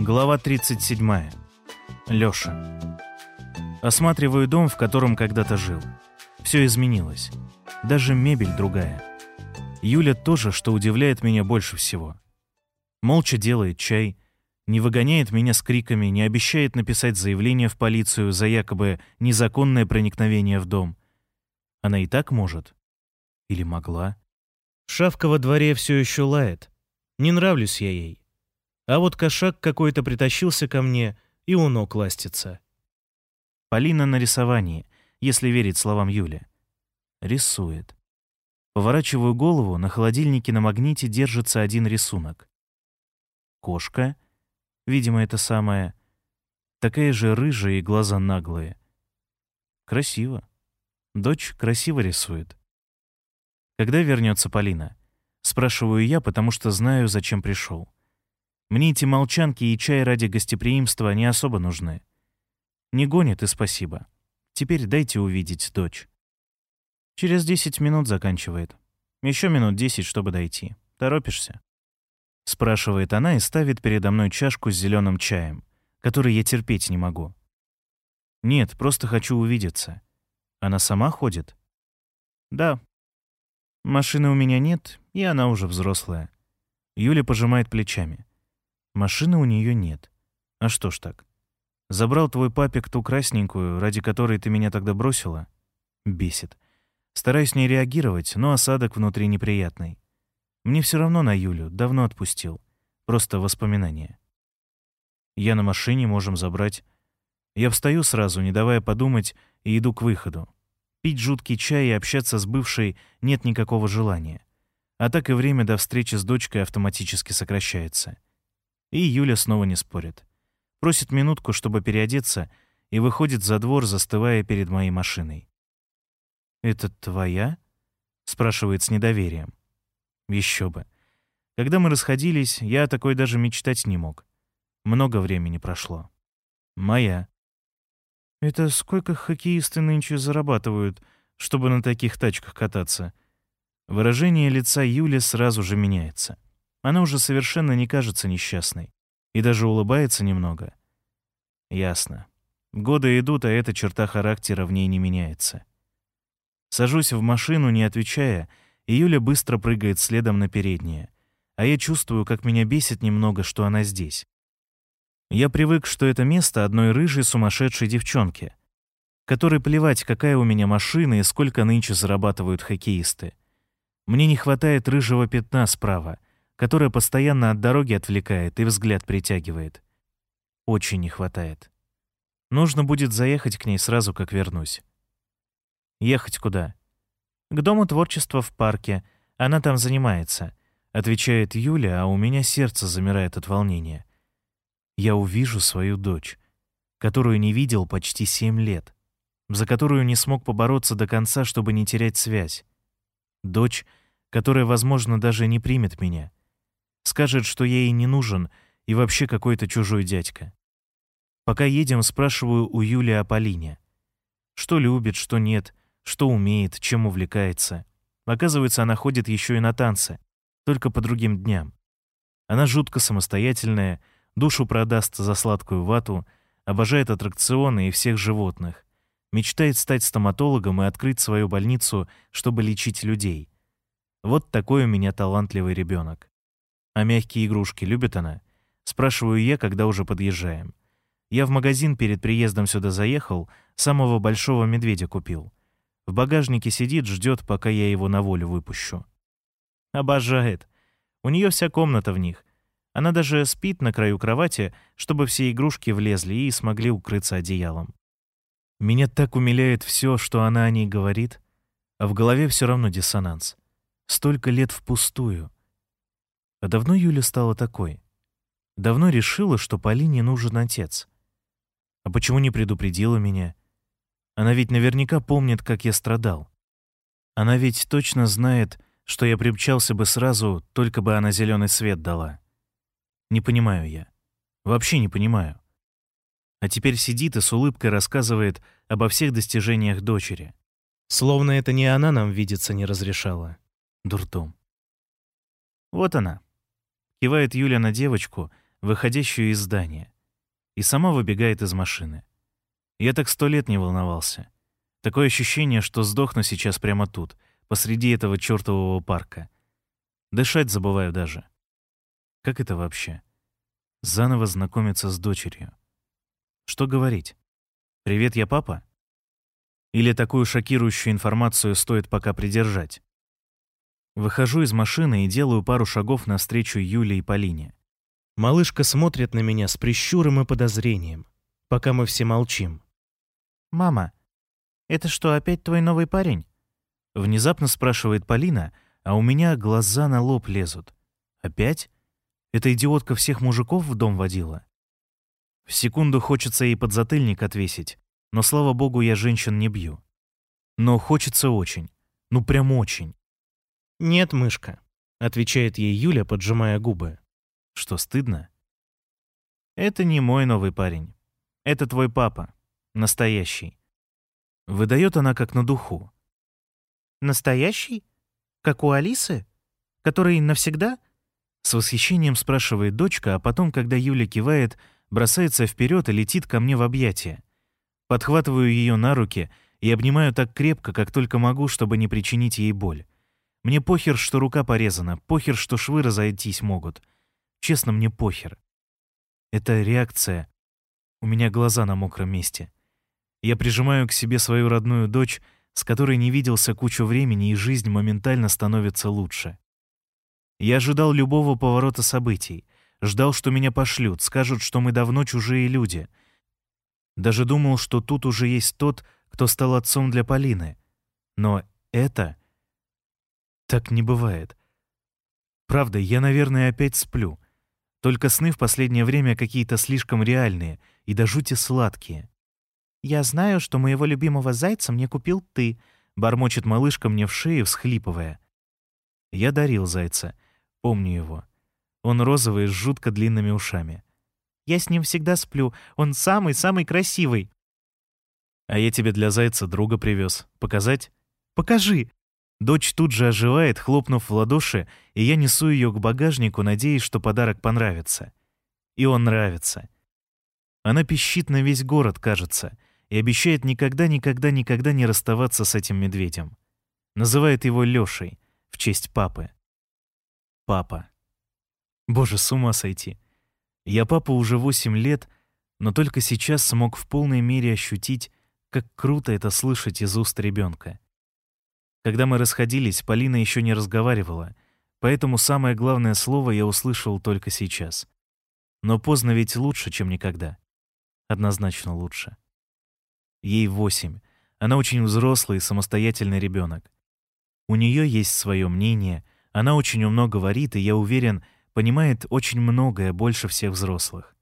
Глава 37. Лёша. Осматриваю дом, в котором когда-то жил. Все изменилось. Даже мебель другая. Юля тоже, что удивляет меня больше всего. Молча делает чай, не выгоняет меня с криками, не обещает написать заявление в полицию за якобы незаконное проникновение в дом. Она и так может. Или могла. Шавка во дворе все еще лает. Не нравлюсь я ей. А вот кошак какой-то притащился ко мне и ног ластится. Полина на рисовании, если верить словам Юли. Рисует. Поворачиваю голову, на холодильнике на магните держится один рисунок. Кошка, видимо, это самая, такая же рыжая и глаза наглые. Красиво. Дочь красиво рисует. Когда вернется Полина? Спрашиваю я, потому что знаю, зачем пришел. Мне эти молчанки и чай ради гостеприимства не особо нужны. Не гонит и спасибо. Теперь дайте увидеть дочь. Через десять минут заканчивает. Еще минут десять, чтобы дойти. Торопишься? Спрашивает она и ставит передо мной чашку с зеленым чаем, который я терпеть не могу. Нет, просто хочу увидеться. Она сама ходит? Да. Машины у меня нет, и она уже взрослая. Юля пожимает плечами. Машины у нее нет. А что ж так? Забрал твой папик ту красненькую, ради которой ты меня тогда бросила? Бесит. Стараюсь не реагировать, но осадок внутри неприятный. Мне все равно на Юлю, давно отпустил. Просто воспоминания. Я на машине, можем забрать. Я встаю сразу, не давая подумать, и иду к выходу. Пить жуткий чай и общаться с бывшей нет никакого желания. А так и время до встречи с дочкой автоматически сокращается. И Юля снова не спорит. Просит минутку, чтобы переодеться, и выходит за двор, застывая перед моей машиной. «Это твоя?» — спрашивает с недоверием. Еще бы. Когда мы расходились, я о такой даже мечтать не мог. Много времени прошло. Моя. Это сколько хоккеисты нынче зарабатывают, чтобы на таких тачках кататься? Выражение лица Юли сразу же меняется. Она уже совершенно не кажется несчастной. И даже улыбается немного. Ясно. Годы идут, а эта черта характера в ней не меняется. Сажусь в машину, не отвечая, и Юля быстро прыгает следом на переднее. А я чувствую, как меня бесит немного, что она здесь. Я привык, что это место одной рыжей сумасшедшей девчонки, которой плевать, какая у меня машина и сколько нынче зарабатывают хоккеисты. Мне не хватает рыжего пятна справа — которая постоянно от дороги отвлекает и взгляд притягивает. Очень не хватает. Нужно будет заехать к ней сразу, как вернусь. Ехать куда? К Дому творчества в парке. Она там занимается. Отвечает Юля, а у меня сердце замирает от волнения. Я увижу свою дочь, которую не видел почти семь лет, за которую не смог побороться до конца, чтобы не терять связь. Дочь, которая, возможно, даже не примет меня — Скажет, что я ей не нужен и вообще какой-то чужой дядька. Пока едем, спрашиваю у Юли о Полине. Что любит, что нет, что умеет, чем увлекается. Оказывается, она ходит еще и на танцы, только по другим дням. Она жутко самостоятельная, душу продаст за сладкую вату, обожает аттракционы и всех животных. Мечтает стать стоматологом и открыть свою больницу, чтобы лечить людей. Вот такой у меня талантливый ребенок. А мягкие игрушки любит она? Спрашиваю я, когда уже подъезжаем. Я в магазин перед приездом сюда заехал, самого большого медведя купил. В багажнике сидит, ждет, пока я его на волю выпущу. Обожает. У нее вся комната в них. Она даже спит на краю кровати, чтобы все игрушки влезли и смогли укрыться одеялом. Меня так умиляет все, что она о ней говорит, а в голове все равно диссонанс. Столько лет впустую — а давно Юля стала такой? Давно решила, что Полине нужен отец. А почему не предупредила меня? Она ведь наверняка помнит, как я страдал. Она ведь точно знает, что я примчался бы сразу, только бы она зеленый свет дала. Не понимаю я. Вообще не понимаю. А теперь сидит и с улыбкой рассказывает обо всех достижениях дочери. Словно это не она нам видеться не разрешала. Дурдом. Вот она, Кивает Юля на девочку, выходящую из здания, и сама выбегает из машины. Я так сто лет не волновался. Такое ощущение, что сдохну сейчас прямо тут, посреди этого чертового парка. Дышать забываю даже. Как это вообще? Заново знакомиться с дочерью. Что говорить? «Привет, я папа?» Или такую шокирующую информацию стоит пока придержать? Выхожу из машины и делаю пару шагов навстречу Юле и Полине. Малышка смотрит на меня с прищуром и подозрением, пока мы все молчим. «Мама, это что, опять твой новый парень?» Внезапно спрашивает Полина, а у меня глаза на лоб лезут. «Опять? Эта идиотка всех мужиков в дом водила?» В секунду хочется ей подзатыльник отвесить, но, слава богу, я женщин не бью. Но хочется очень. Ну, прям очень. «Нет, мышка», — отвечает ей Юля, поджимая губы. Что, стыдно? Это не мой новый парень. Это твой папа. Настоящий. Выдает она как на духу. Настоящий? Как у Алисы? Который навсегда? С восхищением спрашивает дочка, а потом, когда Юля кивает, бросается вперед и летит ко мне в объятия. Подхватываю ее на руки и обнимаю так крепко, как только могу, чтобы не причинить ей боль. Мне похер, что рука порезана, похер, что швы разойтись могут. Честно, мне похер. Это реакция. У меня глаза на мокром месте. Я прижимаю к себе свою родную дочь, с которой не виделся кучу времени, и жизнь моментально становится лучше. Я ожидал любого поворота событий, ждал, что меня пошлют, скажут, что мы давно чужие люди. Даже думал, что тут уже есть тот, кто стал отцом для Полины. Но это... Так не бывает. Правда, я, наверное, опять сплю. Только сны в последнее время какие-то слишком реальные и до жути сладкие. «Я знаю, что моего любимого зайца мне купил ты», — бормочет малышка мне в шею, всхлипывая. Я дарил зайца. Помню его. Он розовый, с жутко длинными ушами. «Я с ним всегда сплю. Он самый-самый красивый». «А я тебе для зайца друга привез. Показать?» «Покажи!» Дочь тут же оживает, хлопнув в ладоши, и я несу ее к багажнику, надеясь, что подарок понравится. И он нравится. Она пищит на весь город, кажется, и обещает никогда-никогда-никогда не расставаться с этим медведем. Называет его Лешей в честь папы. Папа. Боже, с ума сойти. Я папа уже восемь лет, но только сейчас смог в полной мере ощутить, как круто это слышать из уст ребенка. Когда мы расходились, Полина еще не разговаривала, поэтому самое главное слово я услышал только сейчас. Но поздно ведь лучше, чем никогда. Однозначно лучше. Ей восемь. Она очень взрослый и самостоятельный ребенок. У нее есть свое мнение, она очень умно говорит, и, я уверен, понимает очень многое больше всех взрослых.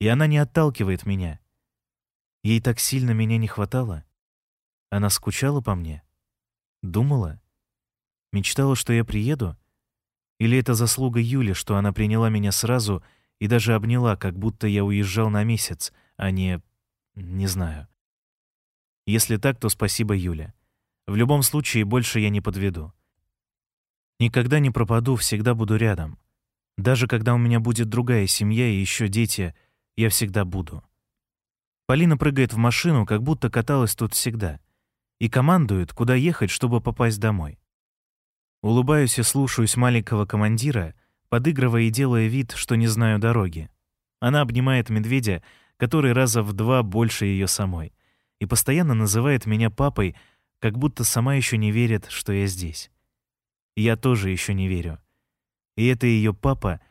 И она не отталкивает меня. Ей так сильно меня не хватало. Она скучала по мне. Думала? Мечтала, что я приеду? Или это заслуга Юли, что она приняла меня сразу и даже обняла, как будто я уезжал на месяц, а не... не знаю. Если так, то спасибо, Юля. В любом случае, больше я не подведу. Никогда не пропаду, всегда буду рядом. Даже когда у меня будет другая семья и еще дети, я всегда буду. Полина прыгает в машину, как будто каталась тут всегда и командует, куда ехать, чтобы попасть домой. Улыбаюсь и слушаюсь маленького командира, подыгрывая и делая вид, что не знаю дороги. Она обнимает медведя, который раза в два больше ее самой, и постоянно называет меня папой, как будто сама еще не верит, что я здесь. Я тоже еще не верю. И это ее папа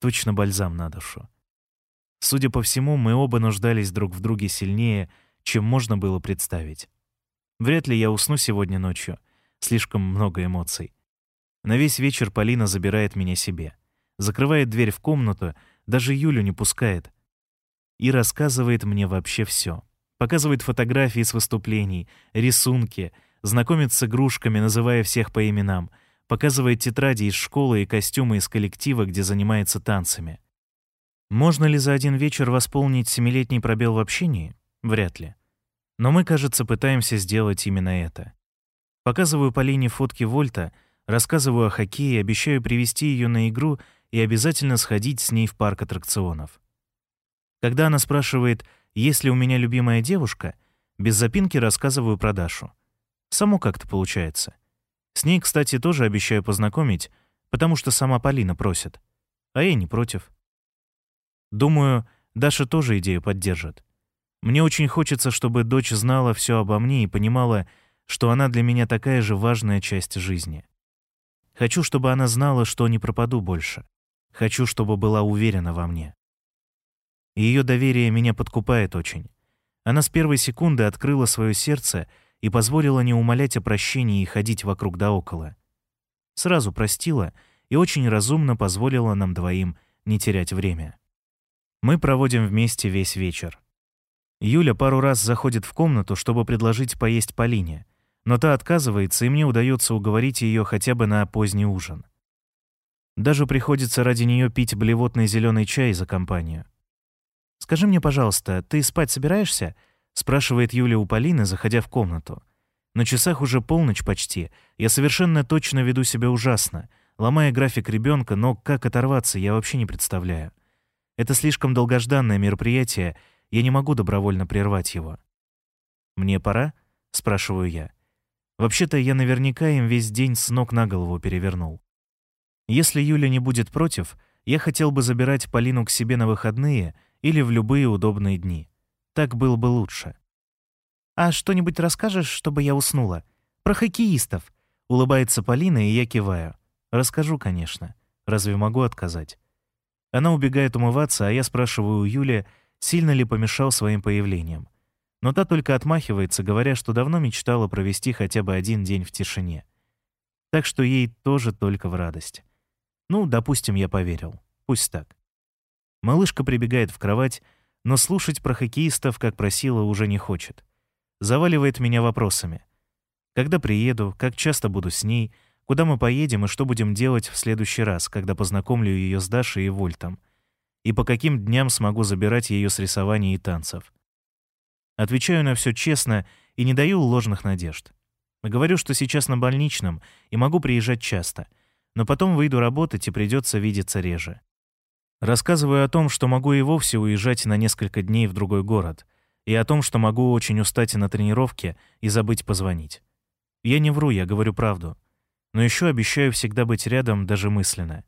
точно бальзам на душу. Судя по всему, мы оба нуждались друг в друге сильнее, чем можно было представить. Вряд ли я усну сегодня ночью. Слишком много эмоций. На весь вечер Полина забирает меня себе. Закрывает дверь в комнату, даже Юлю не пускает. И рассказывает мне вообще все. Показывает фотографии с выступлений, рисунки, знакомит с игрушками, называя всех по именам, показывает тетради из школы и костюмы из коллектива, где занимается танцами. Можно ли за один вечер восполнить семилетний пробел в общении? Вряд ли. Но мы, кажется, пытаемся сделать именно это. Показываю Полине фотки Вольта, рассказываю о хоккее, обещаю привести ее на игру и обязательно сходить с ней в парк аттракционов. Когда она спрашивает, есть ли у меня любимая девушка, без запинки рассказываю про Дашу. Само как-то получается. С ней, кстати, тоже обещаю познакомить, потому что сама Полина просит. А я не против. Думаю, Даша тоже идею поддержит. Мне очень хочется, чтобы дочь знала все обо мне и понимала, что она для меня такая же важная часть жизни. Хочу, чтобы она знала, что не пропаду больше. Хочу, чтобы была уверена во мне. Ее доверие меня подкупает очень. Она с первой секунды открыла свое сердце и позволила не умолять о прощении и ходить вокруг да около. Сразу простила и очень разумно позволила нам двоим не терять время. Мы проводим вместе весь вечер. Юля пару раз заходит в комнату, чтобы предложить поесть Полине, но та отказывается, и мне удается уговорить ее хотя бы на поздний ужин. Даже приходится ради нее пить блевотный зеленый чай за компанию. «Скажи мне, пожалуйста, ты спать собираешься?» — спрашивает Юля у Полины, заходя в комнату. На часах уже полночь почти. Я совершенно точно веду себя ужасно, ломая график ребенка, но как оторваться, я вообще не представляю. Это слишком долгожданное мероприятие, я не могу добровольно прервать его. «Мне пора?» — спрашиваю я. Вообще-то я наверняка им весь день с ног на голову перевернул. Если Юля не будет против, я хотел бы забирать Полину к себе на выходные или в любые удобные дни. Так было бы лучше. «А что-нибудь расскажешь, чтобы я уснула? Про хоккеистов?» — улыбается Полина, и я киваю. «Расскажу, конечно. Разве могу отказать?» Она убегает умываться, а я спрашиваю у Юли, сильно ли помешал своим появлением но та только отмахивается, говоря, что давно мечтала провести хотя бы один день в тишине. Так что ей тоже только в радость. Ну, допустим, я поверил. Пусть так. Малышка прибегает в кровать, но слушать про хоккеистов, как просила, уже не хочет. Заваливает меня вопросами. Когда приеду, как часто буду с ней, куда мы поедем и что будем делать в следующий раз, когда познакомлю ее с Дашей и Вольтом, и по каким дням смогу забирать ее с рисований и танцев. Отвечаю на все честно и не даю ложных надежд. Говорю, что сейчас на больничном и могу приезжать часто, но потом выйду работать и придется видеться реже. Рассказываю о том, что могу и вовсе уезжать на несколько дней в другой город, и о том, что могу очень устать на тренировке и забыть позвонить. Я не вру, я говорю правду. Но еще обещаю всегда быть рядом, даже мысленно.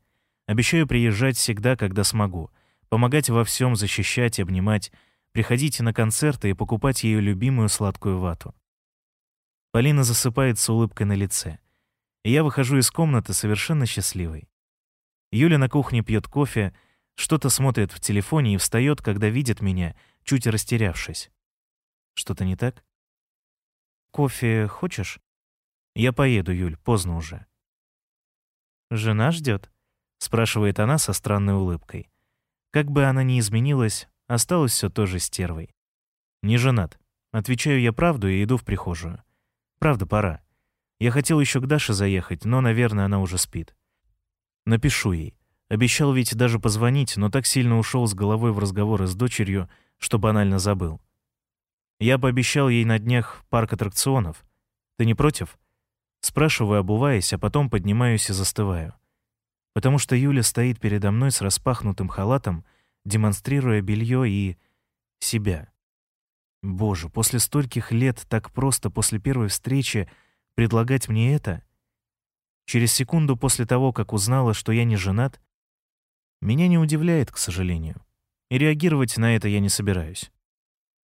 Обещаю приезжать всегда, когда смогу, помогать во всем, защищать, обнимать, приходить на концерты и покупать ее любимую сладкую вату. Полина засыпает с улыбкой на лице. И я выхожу из комнаты совершенно счастливой. Юля на кухне пьет кофе, что-то смотрит в телефоне и встает, когда видит меня, чуть растерявшись. Что-то не так? Кофе хочешь? Я поеду, Юль, поздно уже. Жена ждет? спрашивает она со странной улыбкой. Как бы она ни изменилась, Осталось все тоже стервой. Не женат. Отвечаю я правду и иду в прихожую. Правда, пора. Я хотел еще к Даше заехать, но, наверное, она уже спит. Напишу ей. Обещал ведь даже позвонить, но так сильно ушел с головой в разговоры с дочерью, что банально забыл. Я пообещал ей на днях парк аттракционов. Ты не против? Спрашиваю, обуваясь, а потом поднимаюсь и застываю. Потому что Юля стоит передо мной с распахнутым халатом, демонстрируя белье и себя. Боже, после стольких лет так просто после первой встречи предлагать мне это? Через секунду после того, как узнала, что я не женат, меня не удивляет, к сожалению. И реагировать на это я не собираюсь.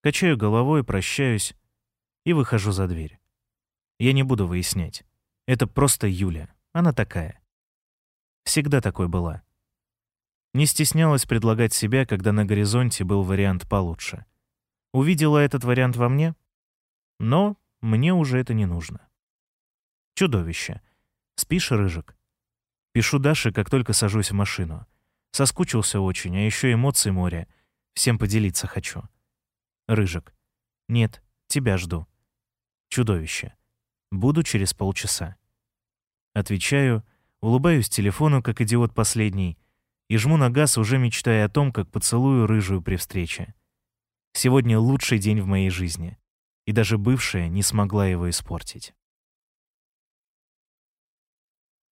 Качаю головой, прощаюсь и выхожу за дверь. Я не буду выяснять. Это просто Юля. Она такая. Всегда такой была. Не стеснялась предлагать себя, когда на горизонте был вариант получше. Увидела этот вариант во мне? Но мне уже это не нужно. Чудовище. Спишь, Рыжик? Пишу Даше, как только сажусь в машину. Соскучился очень, а еще эмоций море. Всем поделиться хочу. Рыжик. Нет, тебя жду. Чудовище. Буду через полчаса. Отвечаю, улыбаюсь телефону, как идиот последний, и жму на газ, уже мечтая о том, как поцелую рыжую при встрече. Сегодня лучший день в моей жизни, и даже бывшая не смогла его испортить.